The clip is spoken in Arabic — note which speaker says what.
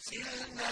Speaker 1: أرسلنا